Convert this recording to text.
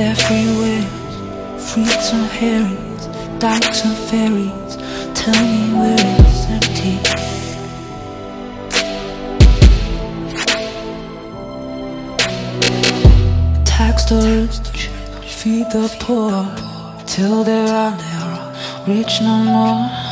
everywhere. Fruits and herrings, dykes and fairies. Tell me where it's empty. Tax the rich, feed the poor, till there are never rich no more.